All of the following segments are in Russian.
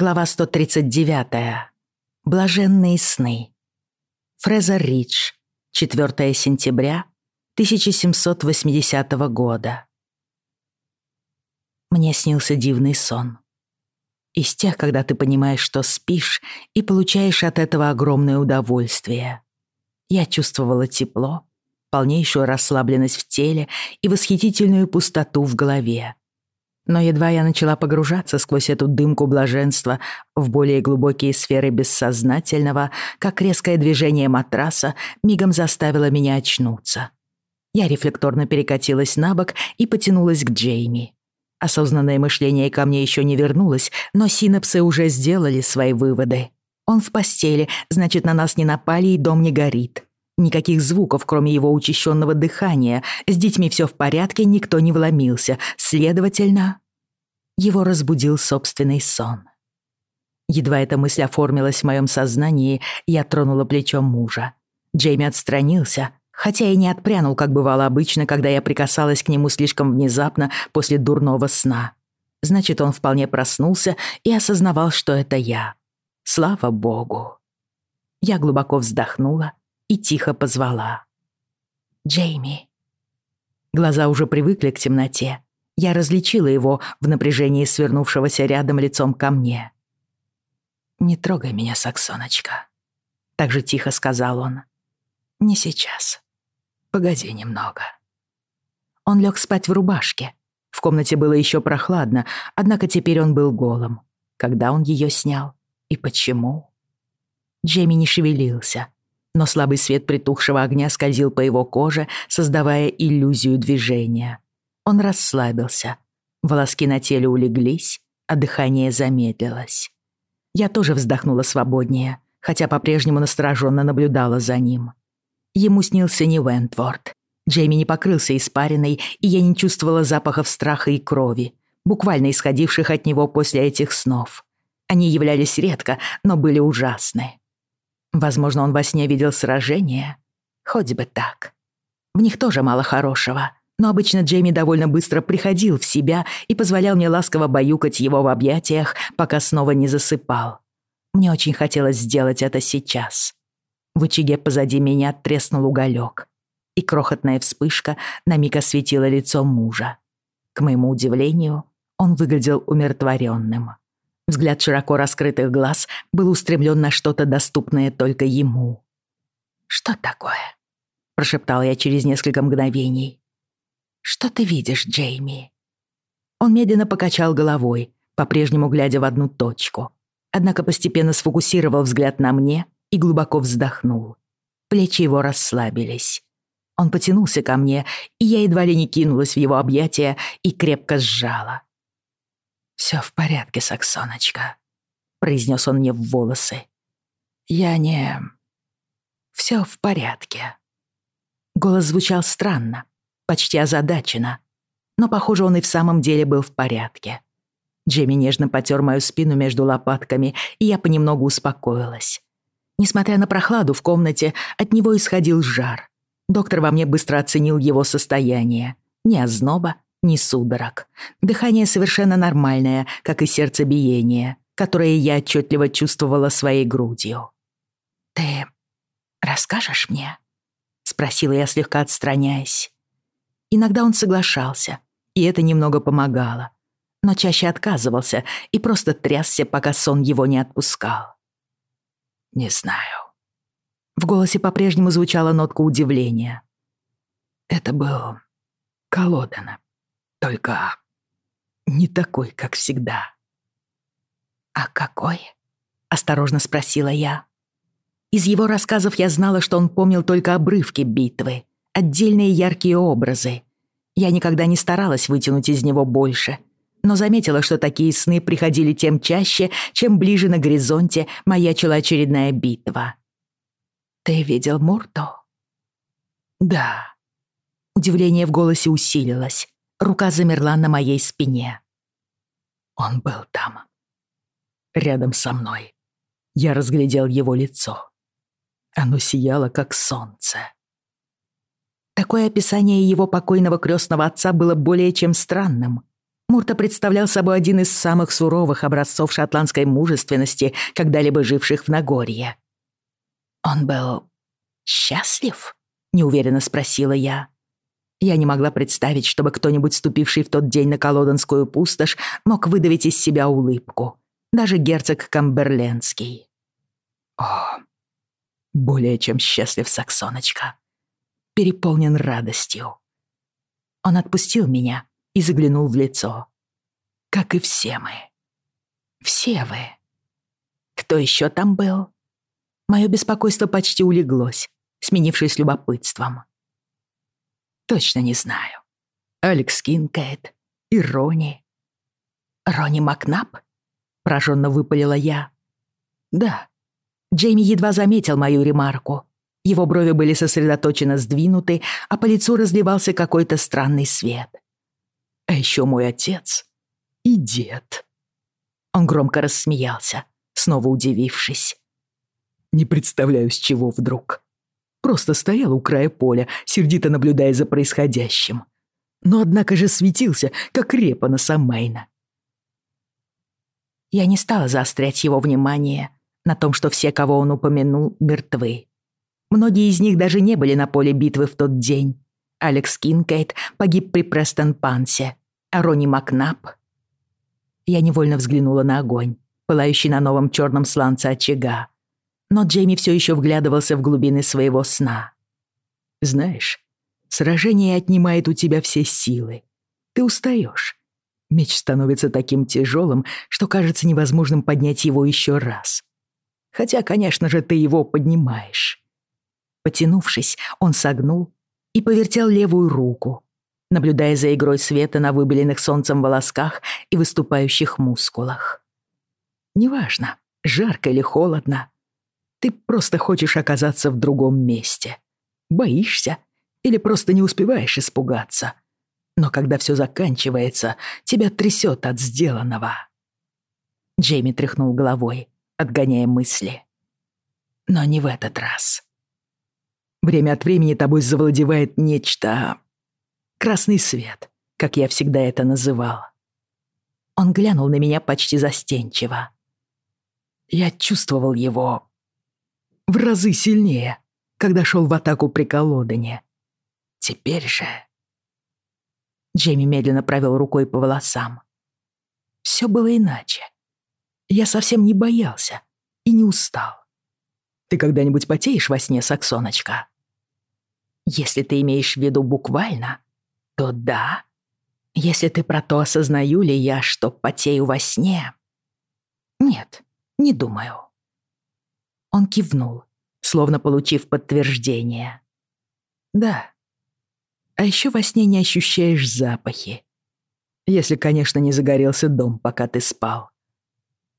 Глава 139. Блаженные сны. Фреза Рич. 4 сентября 1780 года. Мне снился дивный сон. Из тех, когда ты понимаешь, что спишь, и получаешь от этого огромное удовольствие. Я чувствовала тепло, полнейшую расслабленность в теле и восхитительную пустоту в голове но едва я начала погружаться сквозь эту дымку блаженства в более глубокие сферы бессознательного, как резкое движение матраса мигом заставило меня очнуться. Я рефлекторно перекатилась на бок и потянулась к Джейми. Осознанное мышление ко мне еще не вернулось, но синапсы уже сделали свои выводы. Он в постели, значит, на нас не напали и дом не горит. Никаких звуков, кроме его учащенного дыхания. С детьми все в порядке, никто не вломился. Следовательно, его разбудил собственный сон. Едва эта мысль оформилась в моем сознании, я тронула плечом мужа. Джейми отстранился, хотя и не отпрянул, как бывало обычно, когда я прикасалась к нему слишком внезапно после дурного сна. Значит, он вполне проснулся и осознавал, что это я. Слава богу. Я глубоко вздохнула и тихо позвала. «Джейми». Глаза уже привыкли к темноте. Я различила его в напряжении свернувшегося рядом лицом ко мне. «Не трогай меня, Саксоночка», — так же тихо сказал он. «Не сейчас. Погоди немного». Он лег спать в рубашке. В комнате было еще прохладно, однако теперь он был голым. Когда он ее снял и почему? Джейми не шевелился, но слабый свет притухшего огня скользил по его коже, создавая иллюзию движения. Он расслабился. Волоски на теле улеглись, а дыхание замедлилось. Я тоже вздохнула свободнее, хотя по-прежнему настороженно наблюдала за ним. Ему снился не Вентворд. Джейми не покрылся испариной, и я не чувствовала запахов страха и крови, буквально исходивших от него после этих снов. Они являлись редко, но были ужасны. Возможно, он во сне видел сражение. Хоть бы так. В них тоже мало хорошего. Но обычно Джейми довольно быстро приходил в себя и позволял мне ласково баюкать его в объятиях, пока снова не засыпал. Мне очень хотелось сделать это сейчас. В очаге позади меня треснул уголек, и крохотная вспышка на миг осветила лицо мужа. К моему удивлению, он выглядел умиротворенным взгляд широко раскрытых глаз был устремлен на что-то доступное только ему. «Что такое?» — прошептал я через несколько мгновений. «Что ты видишь, Джейми?» Он медленно покачал головой, по-прежнему глядя в одну точку, однако постепенно сфокусировал взгляд на мне и глубоко вздохнул. Плечи его расслабились. Он потянулся ко мне, и я едва ли не кинулась в его объятия и крепко сжала. «Все в порядке, Саксоночка», — произнес он мне в волосы. «Я не...» «Все в порядке». Голос звучал странно, почти озадаченно, но, похоже, он и в самом деле был в порядке. Джейми нежно потер мою спину между лопатками, и я понемногу успокоилась. Несмотря на прохладу в комнате, от него исходил жар. Доктор во мне быстро оценил его состояние. Ни озноба, ни судорог. Дыхание совершенно нормальное, как и сердцебиение, которое я отчетливо чувствовала своей грудью. «Ты расскажешь мне?» — спросила я, слегка отстраняясь. Иногда он соглашался, и это немного помогало, но чаще отказывался и просто трясся, пока сон его не отпускал. «Не знаю». В голосе по-прежнему звучала нотка удивления. Это был Колодана. только не такой, как всегда. «А какой?» — осторожно спросила я. Из его рассказов я знала, что он помнил только обрывки битвы, отдельные яркие образы. Я никогда не старалась вытянуть из него больше, но заметила, что такие сны приходили тем чаще, чем ближе на горизонте маячила очередная битва. «Ты видел Мурту?» «Да». Удивление в голосе усилилось. Рука замерла на моей спине. Он был там. Рядом со мной. Я разглядел его лицо. Оно сияло, как солнце. Такое описание его покойного крестного отца было более чем странным. Мурта представлял собой один из самых суровых образцов шотландской мужественности, когда-либо живших в Нагорье. «Он был счастлив?» — неуверенно спросила я. Я не могла представить, чтобы кто-нибудь, ступивший в тот день на колодонскую пустошь, мог выдавить из себя улыбку. Даже герцог Камберленский. О, более чем счастлив Саксоночка. Переполнен радостью. Он отпустил меня и заглянул в лицо. Как и все мы. Все вы. Кто еще там был? Мое беспокойство почти улеглось, сменившись любопытством точно не знаю. Алекс Кинкайт и Рони. Рони Макнап? Пораженно выпалила я. Да. Джейми едва заметил мою ремарку. Его брови были сосредоточенно сдвинуты, а по лицу разливался какой-то странный свет. А еще мой отец и дед. Он громко рассмеялся, снова удивившись. Не представляю, с чего вдруг просто стоял у края поля, сердито наблюдая за происходящим. Но однако же светился, как репа на Самайна. Я не стала заострять его внимание на том, что все, кого он упомянул, мертвы. Многие из них даже не были на поле битвы в тот день. Алекс Кинкейт погиб при Престон-Пансе, а Ронни Макнап... Я невольно взглянула на огонь, пылающий на новом черном сланце очага, но Джейми все еще вглядывался в глубины своего сна. «Знаешь, сражение отнимает у тебя все силы. Ты устаешь. Меч становится таким тяжелым, что кажется невозможным поднять его еще раз. Хотя, конечно же, ты его поднимаешь». Потянувшись, он согнул и повертел левую руку, наблюдая за игрой света на выбеленных солнцем волосках и выступающих мускулах. Неважно, жарко или холодно, ты просто хочешь оказаться в другом месте. Боишься или просто не успеваешь испугаться. Но когда все заканчивается, тебя трясет от сделанного. Джейми тряхнул головой, отгоняя мысли. Но не в этот раз. Время от времени тобой завладевает нечто... Красный свет, как я всегда это называл. Он глянул на меня почти застенчиво. Я чувствовал его в разы сильнее, когда шел в атаку при колодане. Теперь же... Джейми медленно провел рукой по волосам. Все было иначе. Я совсем не боялся и не устал. Ты когда-нибудь потеешь во сне, Саксоночка? Если ты имеешь в виду буквально, то да. Если ты про то, осознаю ли я, что потею во сне... Нет, не думаю. Он кивнул, словно получив подтверждение. «Да. А еще во сне не ощущаешь запахи. Если, конечно, не загорелся дом, пока ты спал.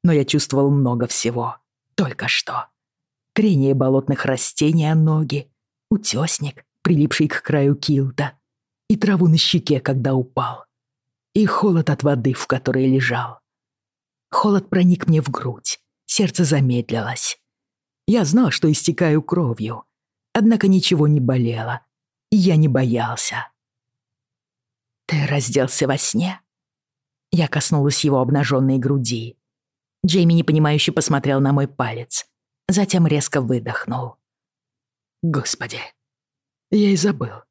Но я чувствовал много всего. Только что. Трение болотных растений о ноги, утесник, прилипший к краю килта, и траву на щеке, когда упал, и холод от воды, в которой лежал. Холод проник мне в грудь, сердце замедлилось. Я знал, что истекаю кровью. Однако ничего не болело. И я не боялся. «Ты разделся во сне?» Я коснулась его обнаженной груди. Джейми непонимающе посмотрел на мой палец. Затем резко выдохнул. «Господи!» Я и забыл.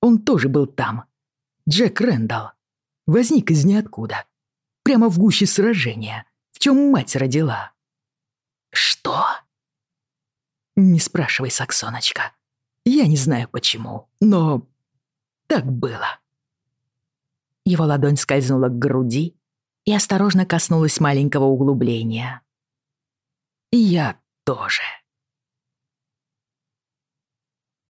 Он тоже был там. Джек Рэндалл. Возник из ниоткуда. Прямо в гуще сражения. В чем мать родила. «Что?» Не спрашивай, Саксоночка. Я не знаю почему, но так было. Его ладонь скользнула к груди и